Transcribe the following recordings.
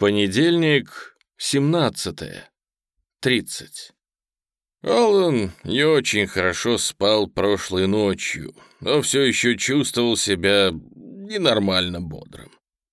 Понедельник, 17 30. Аллан не очень хорошо спал прошлой ночью, но все еще чувствовал себя ненормально бодрым.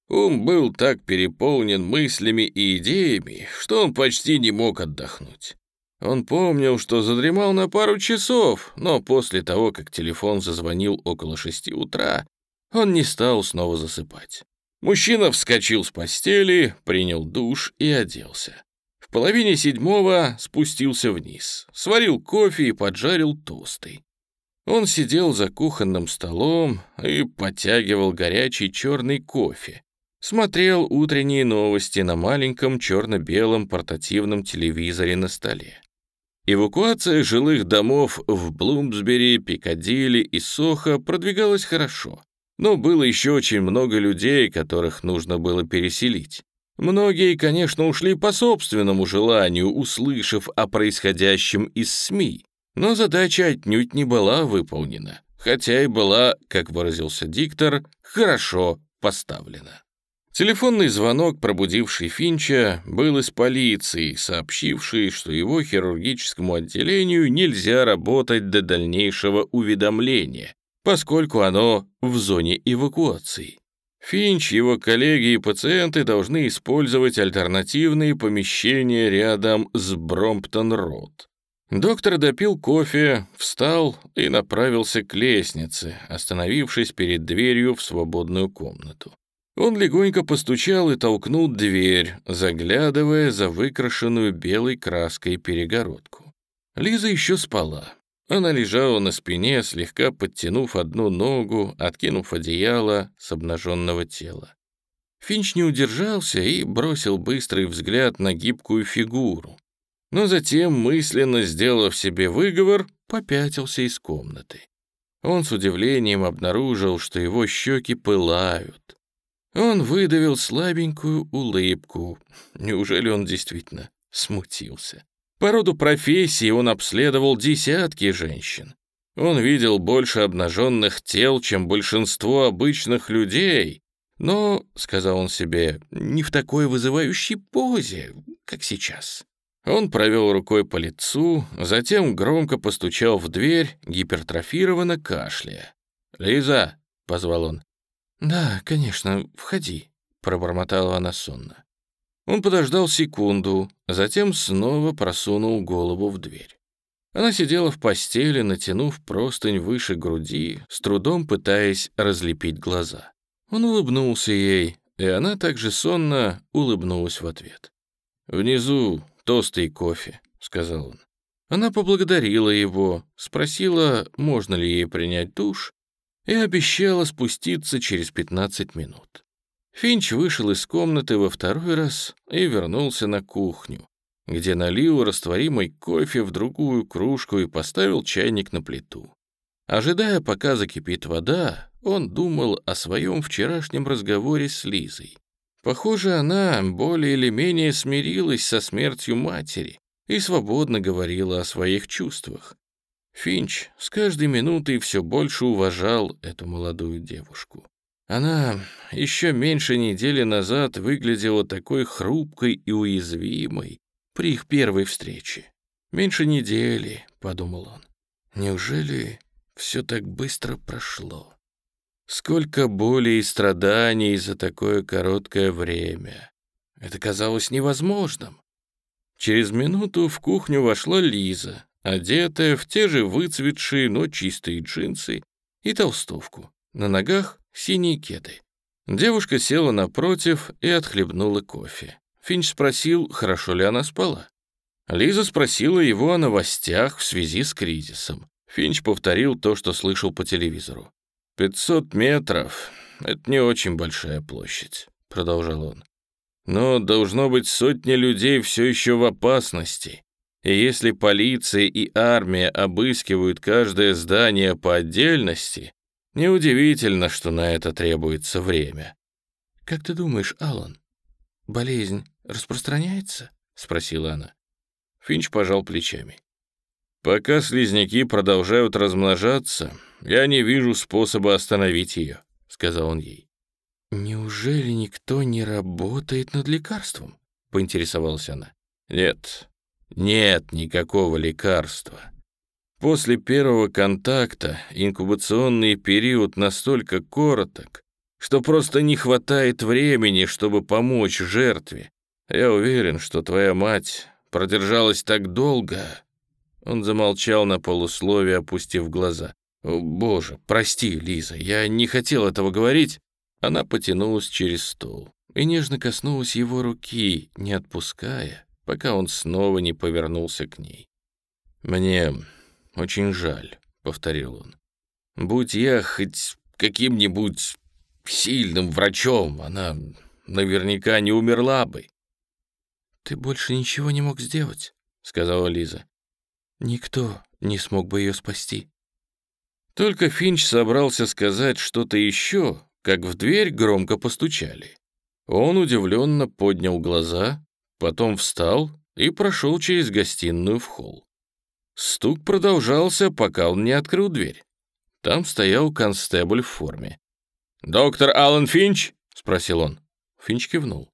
Ум был так переполнен мыслями и идеями, что он почти не мог отдохнуть. Он помнил, что задремал на пару часов, но после того, как телефон зазвонил около шести утра, он не стал снова засыпать. Мужчина вскочил с постели, принял душ и оделся. В половине седьмого спустился вниз, сварил кофе и поджарил тосты. Он сидел за кухонным столом и подтягивал горячий черный кофе. Смотрел утренние новости на маленьком черно-белом портативном телевизоре на столе. Эвакуация жилых домов в Блумсбери, Пикадилли и Сохо продвигалась хорошо. Но было еще очень много людей, которых нужно было переселить. Многие, конечно, ушли по собственному желанию, услышав о происходящем из СМИ. Но задача отнюдь не была выполнена, хотя и была, как выразился диктор, хорошо поставлена. Телефонный звонок, пробудивший Финча, был из полиции, сообщивший, что его хирургическому отделению нельзя работать до дальнейшего уведомления, поскольку оно в зоне эвакуации. Финч, его коллеги и пациенты должны использовать альтернативные помещения рядом с Бромптон-Роуд. Доктор допил кофе, встал и направился к лестнице, остановившись перед дверью в свободную комнату. Он легонько постучал и толкнул дверь, заглядывая за выкрашенную белой краской перегородку. Лиза еще спала. Она лежала на спине, слегка подтянув одну ногу, откинув одеяло с обнаженного тела. Финч не удержался и бросил быстрый взгляд на гибкую фигуру. Но затем, мысленно сделав себе выговор, попятился из комнаты. Он с удивлением обнаружил, что его щеки пылают. Он выдавил слабенькую улыбку. Неужели он действительно смутился? По роду профессии он обследовал десятки женщин. Он видел больше обнаженных тел, чем большинство обычных людей, но, — сказал он себе, — не в такой вызывающей позе, как сейчас. Он провел рукой по лицу, затем громко постучал в дверь, гипертрофированно кашляя. «Лиза!» — позвал он. «Да, конечно, входи», — пробормотала она сонно. Он подождал секунду, затем снова просунул голову в дверь. Она сидела в постели, натянув простынь выше груди, с трудом пытаясь разлепить глаза. Он улыбнулся ей, и она также сонно улыбнулась в ответ. «Внизу тосты и кофе», — сказал он. Она поблагодарила его, спросила, можно ли ей принять душ, и обещала спуститься через 15 минут. Финч вышел из комнаты во второй раз и вернулся на кухню, где налил растворимый кофе в другую кружку и поставил чайник на плиту. Ожидая, пока закипит вода, он думал о своем вчерашнем разговоре с Лизой. Похоже, она более или менее смирилась со смертью матери и свободно говорила о своих чувствах. Финч с каждой минутой все больше уважал эту молодую девушку. Она еще меньше недели назад выглядела такой хрупкой и уязвимой при их первой встрече. «Меньше недели», — подумал он. «Неужели все так быстро прошло? Сколько боли и страданий за такое короткое время. Это казалось невозможным». Через минуту в кухню вошла Лиза, одетая в те же выцветшие, но чистые джинсы и толстовку. На ногах синие кеды. Девушка села напротив и отхлебнула кофе. Финч спросил, хорошо ли она спала. Лиза спросила его о новостях в связи с кризисом. Финч повторил то, что слышал по телевизору. «Пятьсот метров — это не очень большая площадь», — продолжал он. «Но должно быть сотни людей все еще в опасности. И если полиция и армия обыскивают каждое здание по отдельности, Неудивительно, что на это требуется время. «Как ты думаешь, Алан, болезнь распространяется?» — спросила она. Финч пожал плечами. «Пока слизняки продолжают размножаться, я не вижу способа остановить ее», — сказал он ей. «Неужели никто не работает над лекарством?» — поинтересовалась она. «Нет, нет никакого лекарства. После первого контакта инкубационный период настолько короток, что просто не хватает времени, чтобы помочь жертве. Я уверен, что твоя мать продержалась так долго...» Он замолчал на полусловие, опустив глаза. «О, «Боже, прости, Лиза, я не хотел этого говорить». Она потянулась через стол и нежно коснулась его руки, не отпуская, пока он снова не повернулся к ней. «Мне очень жаль», — повторил он. «Будь я хоть каким-нибудь сильным врачом, она наверняка не умерла бы». «Ты больше ничего не мог сделать», — сказала Лиза. «Никто не смог бы ее спасти». Только Финч собрался сказать что-то еще, как в дверь громко постучали. Он удивленно поднял глаза, потом встал и прошел через гостиную в холл. Стук продолжался, пока он не открыл дверь. Там стоял констебль в форме. «Доктор Аллен Финч?» — спросил он. Финч кивнул.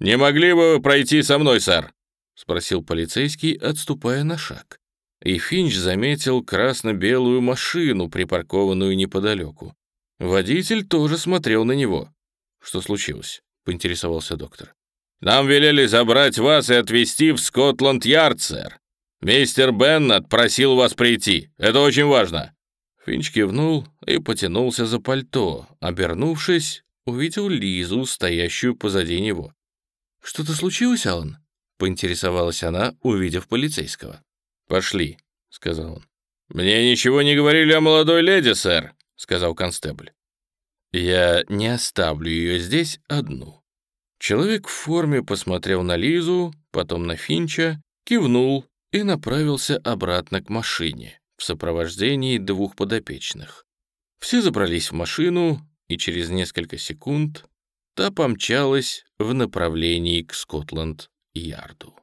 «Не могли бы вы пройти со мной, сэр?» — спросил полицейский, отступая на шаг. И Финч заметил красно-белую машину, припаркованную неподалеку. Водитель тоже смотрел на него. «Что случилось?» — поинтересовался доктор. «Нам велели забрать вас и отвезти в Скотланд-Ярд, сэр. Мистер Беннет просил вас прийти. Это очень важно». Финч кивнул и потянулся за пальто. Обернувшись, увидел Лизу, стоящую позади него. «Что-то случилось, Алан?» — поинтересовалась она, увидев полицейского. «Пошли», — сказал он. «Мне ничего не говорили о молодой леди, сэр», — сказал констебль. «Я не оставлю ее здесь одну». Человек в форме посмотрел на Лизу, потом на Финча, кивнул и направился обратно к машине в сопровождении двух подопечных. Все забрались в машину, и через несколько секунд та помчалась в направлении к Скотланд-Ярду.